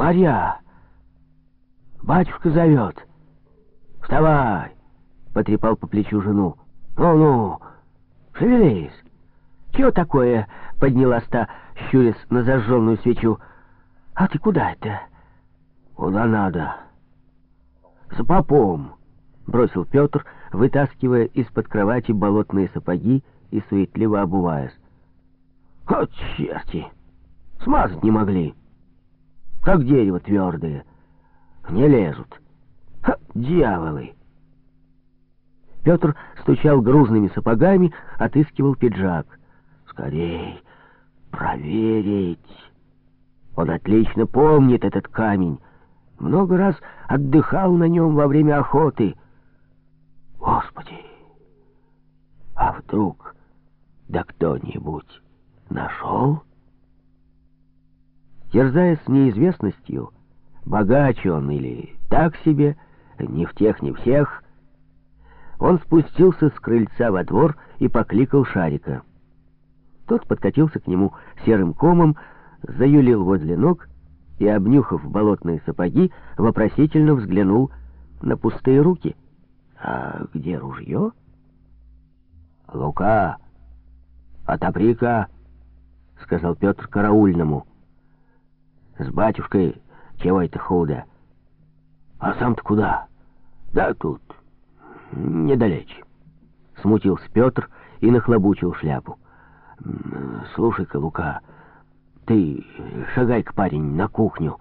Марья! Батюшка зовет! Вставай!» Потрепал по плечу жену. «Ну-ну, шевелись!» «Чего такое?» — поднялась та, щурясь на зажженную свечу. «А ты куда это?» «Куда надо?» «За попом!» — бросил Петр, вытаскивая из-под кровати болотные сапоги и суетливо обуваясь. «От черти! Смазать не могли! Как дерево твердое! Не лезут! Ха, дьяволы!» Петр стучал грузными сапогами, отыскивал пиджак. «Скорей проверить!» Он отлично помнит этот камень. Много раз отдыхал на нем во время охоты. Господи! А вдруг да кто-нибудь нашел? Терзаясь неизвестностью, богаче он или так себе, ни в тех, ни всех, он спустился с крыльца во двор и покликал Шарика. Тот подкатился к нему серым комом, заюлил возле ног и, обнюхав болотные сапоги, вопросительно взглянул на пустые руки. «А где ружье?» «Лука, отопри-ка», — сказал Петр караульному. «С батюшкой чего это худо?» «А сам-то куда?» «Да тут, недалече». Смутился Петр и нахлобучил шляпу. «Слушай-ка, Лука, ты шагай-ка, парень, на кухню.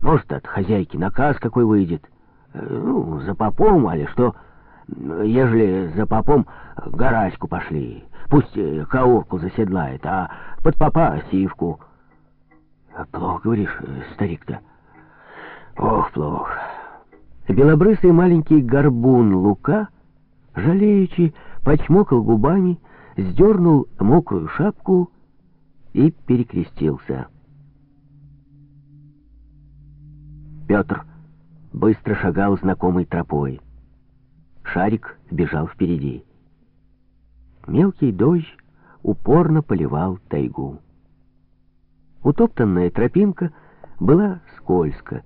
Может, от хозяйки наказ какой выйдет. Ну, за попом, али что. Ежели за попом, гараську пошли. Пусть э, каурку заседлает, а под попа сивку». «Плохо, говоришь, старик-то?» «Ох, плохо». Белобрысый маленький горбун Лука, жалеючи, почмокал губами, сдернул мокрую шапку и перекрестился. Петр быстро шагал знакомой тропой. Шарик бежал впереди. Мелкий дождь упорно поливал тайгу. Утоптанная тропинка была скользко.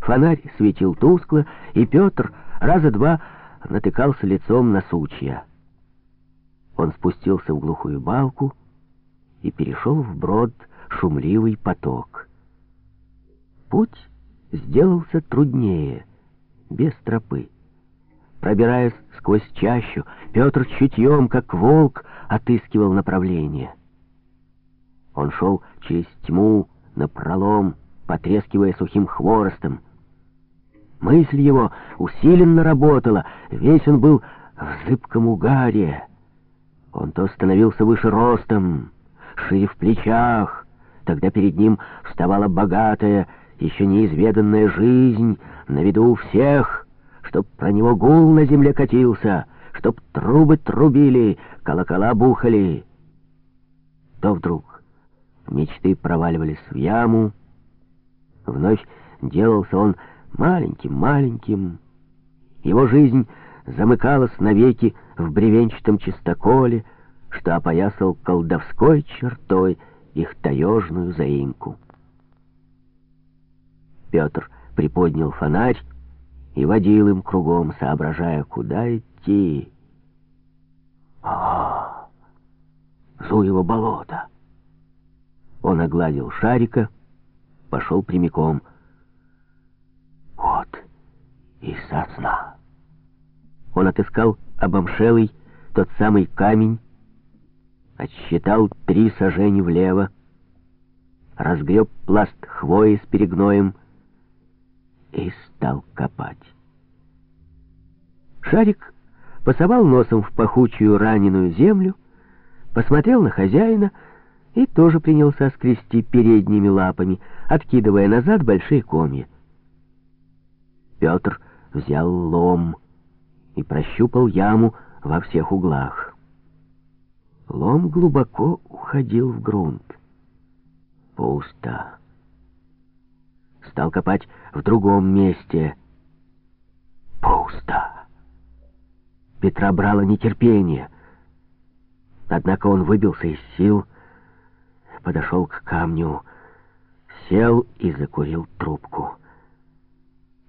Фонарь светил тускло, и Петр раза два натыкался лицом на сучья. Он спустился в глухую балку и перешел в брод шумливый поток. Путь сделался труднее, без тропы. Пробираясь сквозь чащу, Петр чутьем, как волк, отыскивал направление. Он шел через тьму, напролом, потрескивая сухим хворостом. Мысль его усиленно работала, весь он был в зыбком угаре. Он то становился выше ростом, шире в плечах, тогда перед ним вставала богатая, еще неизведанная жизнь на виду у всех, чтоб про него гул на земле катился, чтоб трубы трубили, колокола бухали. То вдруг мечты проваливались в яму, вновь делался он маленьким-маленьким. Его жизнь замыкалась навеки в бревенчатом чистоколе, что опоясал колдовской чертой их таежную заимку. Петр приподнял фонарь и водил им кругом, соображая, куда идти. А, Зуево болото! Он огладил шарика, пошел прямиком — и сосна. Он отыскал обомшелый, тот самый камень, отсчитал три сажени влево, разгреб пласт хвои с перегноем и стал копать. Шарик посовал носом в пахучую раненую землю, посмотрел на хозяина и тоже принялся скрести передними лапами, откидывая назад большие комья. Петр взял лом и прощупал яму во всех углах. Лом глубоко уходил в грунт. Пусто. Стал копать в другом месте. Пусто. Петра брало нетерпение. Однако он выбился из сил, подошел к камню, сел и закурил трубку.